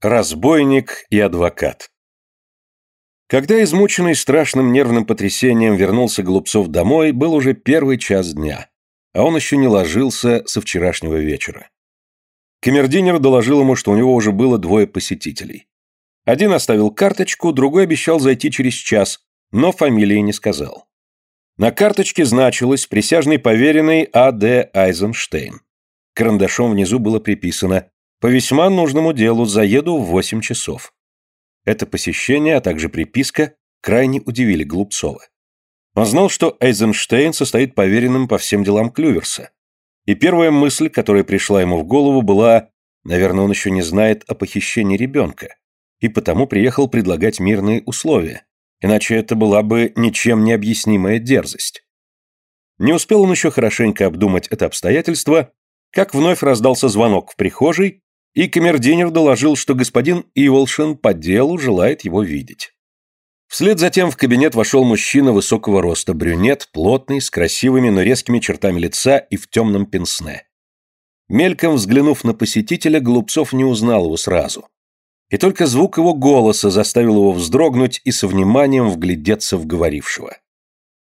Разбойник и адвокат. Когда измученный страшным нервным потрясением вернулся Голубцов домой, был уже первый час дня, а он еще не ложился со вчерашнего вечера. Камердинер доложил ему, что у него уже было двое посетителей. Один оставил карточку, другой обещал зайти через час, но фамилии не сказал. На карточке значилось присяжный поверенный А.Д. Айзенштейн. Карандашом внизу было приписано по весьма нужному делу заеду в восемь часов. Это посещение, а также приписка крайне удивили Глупцова. Он знал, что Эйзенштейн состоит поверенным по всем делам Клюверса. И первая мысль, которая пришла ему в голову, была, наверное, он еще не знает о похищении ребенка, и потому приехал предлагать мирные условия, иначе это была бы ничем не объяснимая дерзость. Не успел он еще хорошенько обдумать это обстоятельство, как вновь раздался звонок в прихожей, и камердинер доложил, что господин Иволшин по делу желает его видеть. Вслед за тем в кабинет вошел мужчина высокого роста, брюнет, плотный, с красивыми, но резкими чертами лица и в темном пенсне. Мельком взглянув на посетителя, Голубцов не узнал его сразу. И только звук его голоса заставил его вздрогнуть и со вниманием вглядеться в говорившего.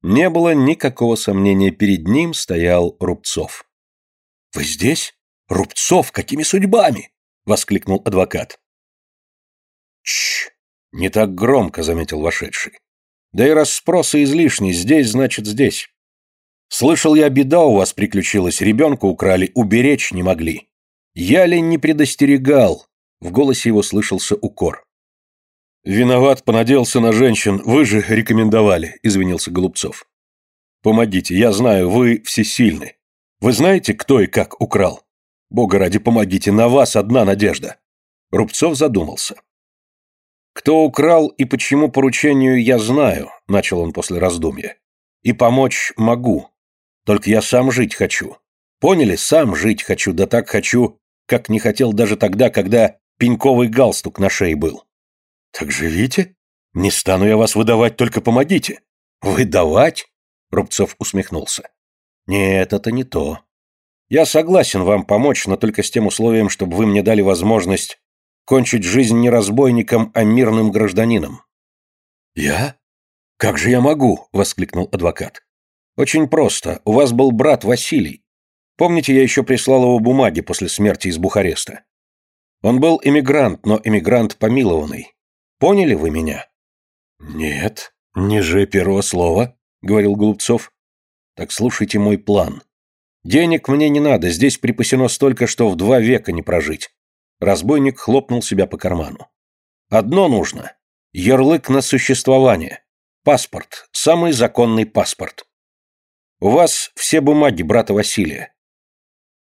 Не было никакого сомнения, перед ним стоял Рубцов. «Вы здесь?» «Рубцов, какими судьбами?» — воскликнул адвокат. «Чш, не так громко», — заметил вошедший. «Да и расспросы излишни, здесь значит здесь. Слышал я, беда у вас приключилась, ребенка украли, уберечь не могли. Я ли не предостерегал?» В голосе его слышался укор. «Виноват, понадеялся на женщин, вы же рекомендовали», — извинился Голубцов. «Помогите, я знаю, вы всесильны. Вы знаете, кто и как украл?» Бога ради, помогите, на вас одна надежда. Рубцов задумался. Кто украл и почему поручению я знаю, начал он после раздумья. И помочь могу. Только я сам жить хочу. Поняли, сам жить хочу, да так хочу, как не хотел даже тогда, когда пеньковый галстук на шее был. Так живите. Не стану я вас выдавать, только помогите. Выдавать? Рубцов усмехнулся. Нет, это не то. Я согласен вам помочь, но только с тем условием, чтобы вы мне дали возможность кончить жизнь не разбойником, а мирным гражданином». «Я? Как же я могу?» — воскликнул адвокат. «Очень просто. У вас был брат Василий. Помните, я еще прислал его бумаги после смерти из Бухареста? Он был эмигрант, но эмигрант помилованный. Поняли вы меня?» «Нет, не же первого слова», — говорил Голубцов. «Так слушайте мой план. Денег мне не надо, здесь припасено столько, что в два века не прожить. Разбойник хлопнул себя по карману. Одно нужно. Ярлык на существование. Паспорт. Самый законный паспорт. У вас все бумаги брата Василия.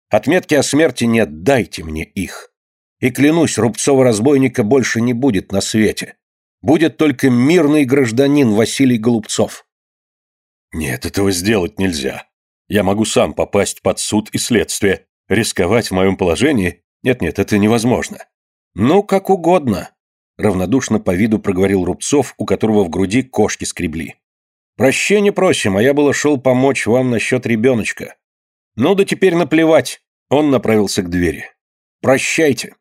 Отметки о смерти нет, дайте мне их. И клянусь, Рубцова-разбойника больше не будет на свете. Будет только мирный гражданин Василий Голубцов. Нет, этого сделать нельзя. Я могу сам попасть под суд и следствие. Рисковать в моем положении? Нет-нет, это невозможно. Ну, как угодно. Равнодушно по виду проговорил Рубцов, у которого в груди кошки скребли. Прощения просим, а я было шел помочь вам насчет ребеночка. Ну да теперь наплевать. Он направился к двери. Прощайте.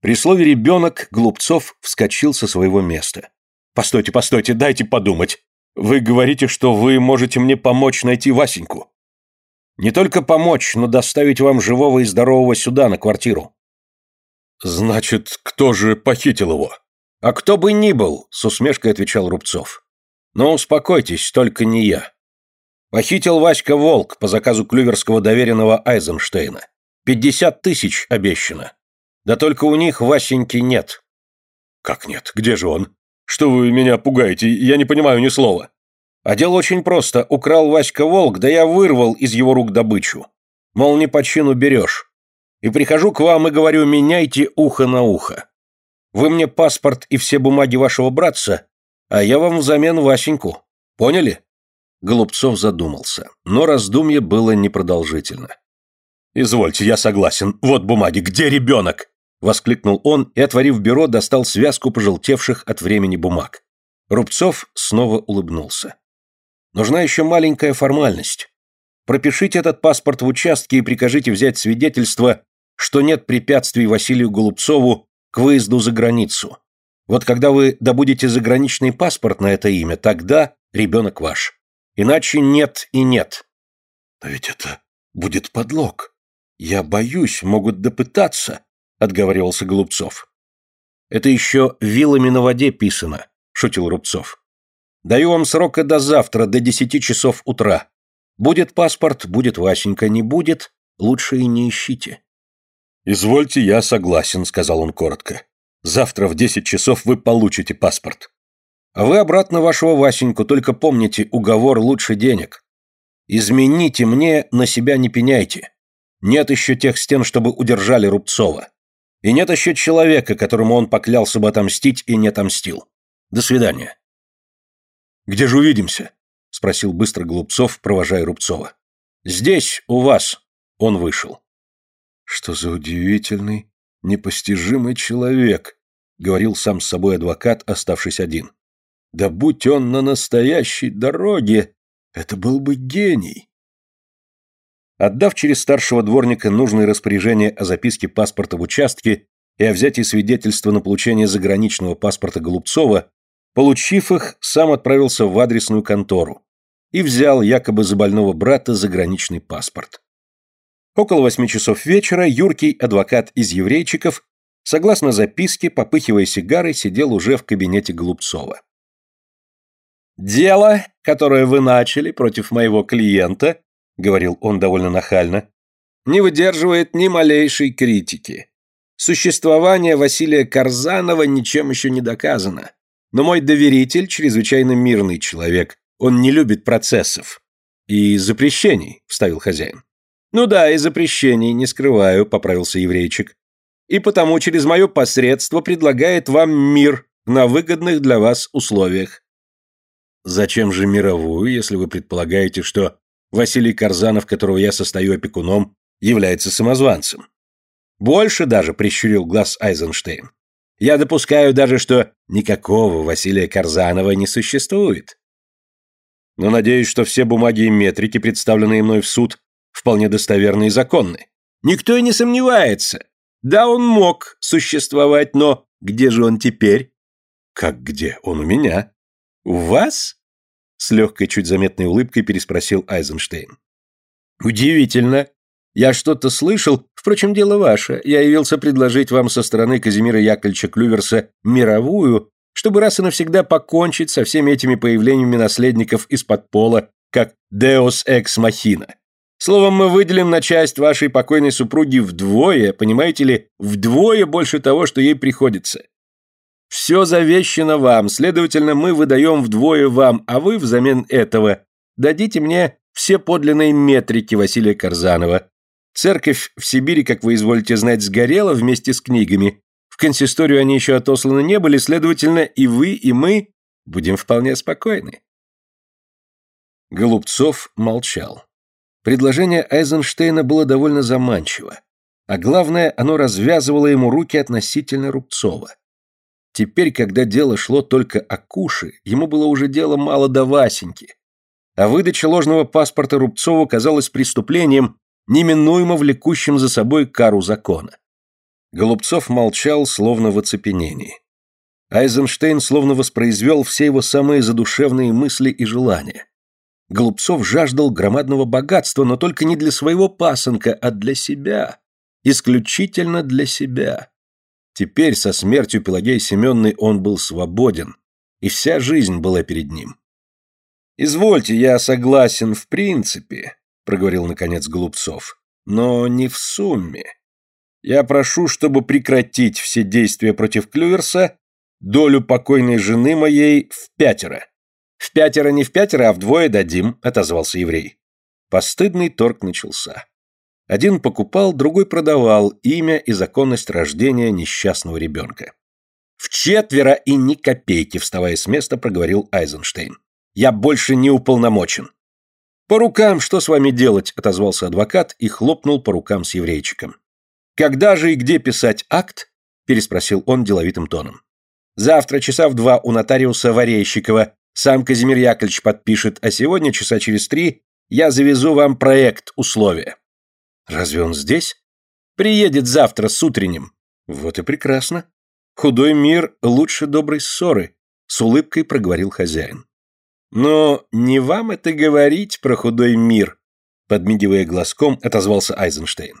При слове «ребенок» Глупцов вскочил со своего места. «Постойте, постойте, дайте подумать. Вы говорите, что вы можете мне помочь найти Васеньку. Не только помочь, но доставить вам живого и здорового сюда, на квартиру. Значит, кто же похитил его? А кто бы ни был, с усмешкой отвечал Рубцов. Но успокойтесь, только не я. Похитил Васька Волк по заказу клюверского доверенного Айзенштейна. Пятьдесят тысяч обещано. Да только у них Васеньки нет. Как нет? Где же он? «Что вы меня пугаете? Я не понимаю ни слова». «А дело очень просто. Украл Васька волк, да я вырвал из его рук добычу. Мол, не по чину берешь. И прихожу к вам и говорю, меняйте ухо на ухо. Вы мне паспорт и все бумаги вашего братца, а я вам взамен Васеньку. Поняли?» Голубцов задумался, но раздумье было непродолжительно. «Извольте, я согласен. Вот бумаги. Где ребенок?» Воскликнул он и, отворив бюро, достал связку пожелтевших от времени бумаг. Рубцов снова улыбнулся. «Нужна еще маленькая формальность. Пропишите этот паспорт в участке и прикажите взять свидетельство, что нет препятствий Василию Голубцову к выезду за границу. Вот когда вы добудете заграничный паспорт на это имя, тогда ребенок ваш. Иначе нет и нет. Но ведь это будет подлог. Я боюсь, могут допытаться, отговаривался Голубцов. Это еще вилами на воде писано, шутил Рубцов. Даю вам срока до завтра, до десяти часов утра. Будет паспорт, будет Васенька, не будет, лучше и не ищите. Извольте, я согласен, сказал он коротко. Завтра в десять часов вы получите паспорт. А вы обратно вашего Васеньку, только помните, уговор лучше денег. Измените мне, на себя не пеняйте. Нет еще тех стен, чтобы удержали Рубцова. И нет еще человека, которому он поклялся бы отомстить и не отомстил. До свидания. «Где же увидимся?» — спросил быстро Голубцов, провожая Рубцова. «Здесь, у вас». Он вышел. «Что за удивительный, непостижимый человек», — говорил сам с собой адвокат, оставшись один. «Да будь он на настоящей дороге, это был бы гений». Отдав через старшего дворника нужные распоряжения о записке паспорта в участке и о взятии свидетельства на получение заграничного паспорта Голубцова, получив их, сам отправился в адресную контору и взял якобы за больного брата заграничный паспорт. Около восьми часов вечера юркий адвокат из еврейчиков, согласно записке, попыхивая сигарой, сидел уже в кабинете Голубцова. «Дело, которое вы начали против моего клиента, — говорил он довольно нахально, — не выдерживает ни малейшей критики. Существование Василия Карзанова ничем еще не доказано. Но мой доверитель чрезвычайно мирный человек, он не любит процессов. И запрещений, — вставил хозяин. Ну да, и запрещений, не скрываю, — поправился еврейчик. И потому через мое посредство предлагает вам мир на выгодных для вас условиях. Зачем же мировую, если вы предполагаете, что Василий Карзанов, которого я состою опекуном, является самозванцем. Больше даже прищурил глаз Айзенштейн. Я допускаю даже, что никакого Василия Карзанова не существует. Но надеюсь, что все бумаги и метрики, представленные мной в суд, вполне достоверны и законны. Никто и не сомневается. Да, он мог существовать, но где же он теперь? Как где? Он у меня. У вас? С легкой, чуть заметной улыбкой переспросил Айзенштейн. «Удивительно. Я что-то слышал. Впрочем, дело ваше. Я явился предложить вам со стороны Казимира Яковлевича Клюверса мировую, чтобы раз и навсегда покончить со всеми этими появлениями наследников из-под пола, как Deus Ex Machina. Словом, мы выделим на часть вашей покойной супруги вдвое, понимаете ли, вдвое больше того, что ей приходится. Все завещено вам, следовательно, мы выдаем вдвое вам, а вы взамен этого дадите мне все подлинные метрики Василия Карзанова. Церковь в Сибири, как вы изволите знать, сгорела вместе с книгами. В консисторию они еще отосланы не были, следовательно, и вы, и мы будем вполне спокойны. Голубцов молчал. Предложение Айзенштейна было довольно заманчиво, а главное, оно развязывало ему руки относительно Рубцова. Теперь, когда дело шло только о Куше, ему было уже дело мало до Васеньки. А выдача ложного паспорта Рубцову казалась преступлением, неминуемо влекущим за собой кару закона. Голубцов молчал, словно в оцепенении. Айзенштейн словно воспроизвел все его самые задушевные мысли и желания. Голубцов жаждал громадного богатства, но только не для своего пасынка, а для себя. Исключительно для себя. Теперь со смертью Пелагеи Семенной он был свободен, и вся жизнь была перед ним. «Извольте, я согласен в принципе», — проговорил наконец Голубцов, — «но не в сумме. Я прошу, чтобы прекратить все действия против Клюверса, долю покойной жены моей в пятеро». «В пятеро не в пятеро, а вдвое дадим», — отозвался еврей. Постыдный торг начался. Один покупал, другой продавал имя и законность рождения несчастного ребенка. «В четверо и ни копейки», вставая с места, проговорил Айзенштейн. «Я больше не уполномочен». «По рукам, что с вами делать?» – отозвался адвокат и хлопнул по рукам с еврейчиком. «Когда же и где писать акт?» – переспросил он деловитым тоном. «Завтра часа в два у нотариуса Варейщикова сам Казимир Яковлевич подпишет, а сегодня часа через три я завезу вам проект условия». Разве он здесь? Приедет завтра с утренним. Вот и прекрасно. Худой мир лучше доброй ссоры, с улыбкой проговорил хозяин. Но не вам это говорить про худой мир, подмигивая глазком, отозвался Айзенштейн.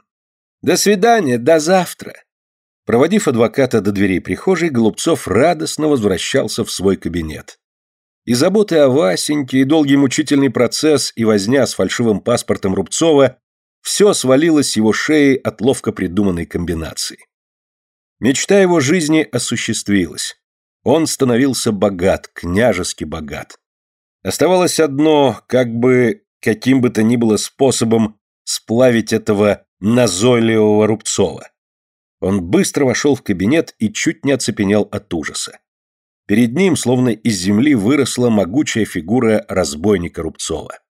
До свидания, до завтра. Проводив адвоката до дверей прихожей, Голубцов радостно возвращался в свой кабинет. И заботы о Васеньке, и долгий мучительный процесс, и возня с фальшивым паспортом Рубцова все свалилось с его шеи от ловко придуманной комбинации. Мечта его жизни осуществилась. Он становился богат, княжески богат. Оставалось одно, как бы, каким бы то ни было способом, сплавить этого назойливого Рубцова. Он быстро вошел в кабинет и чуть не оцепенел от ужаса. Перед ним, словно из земли, выросла могучая фигура разбойника Рубцова.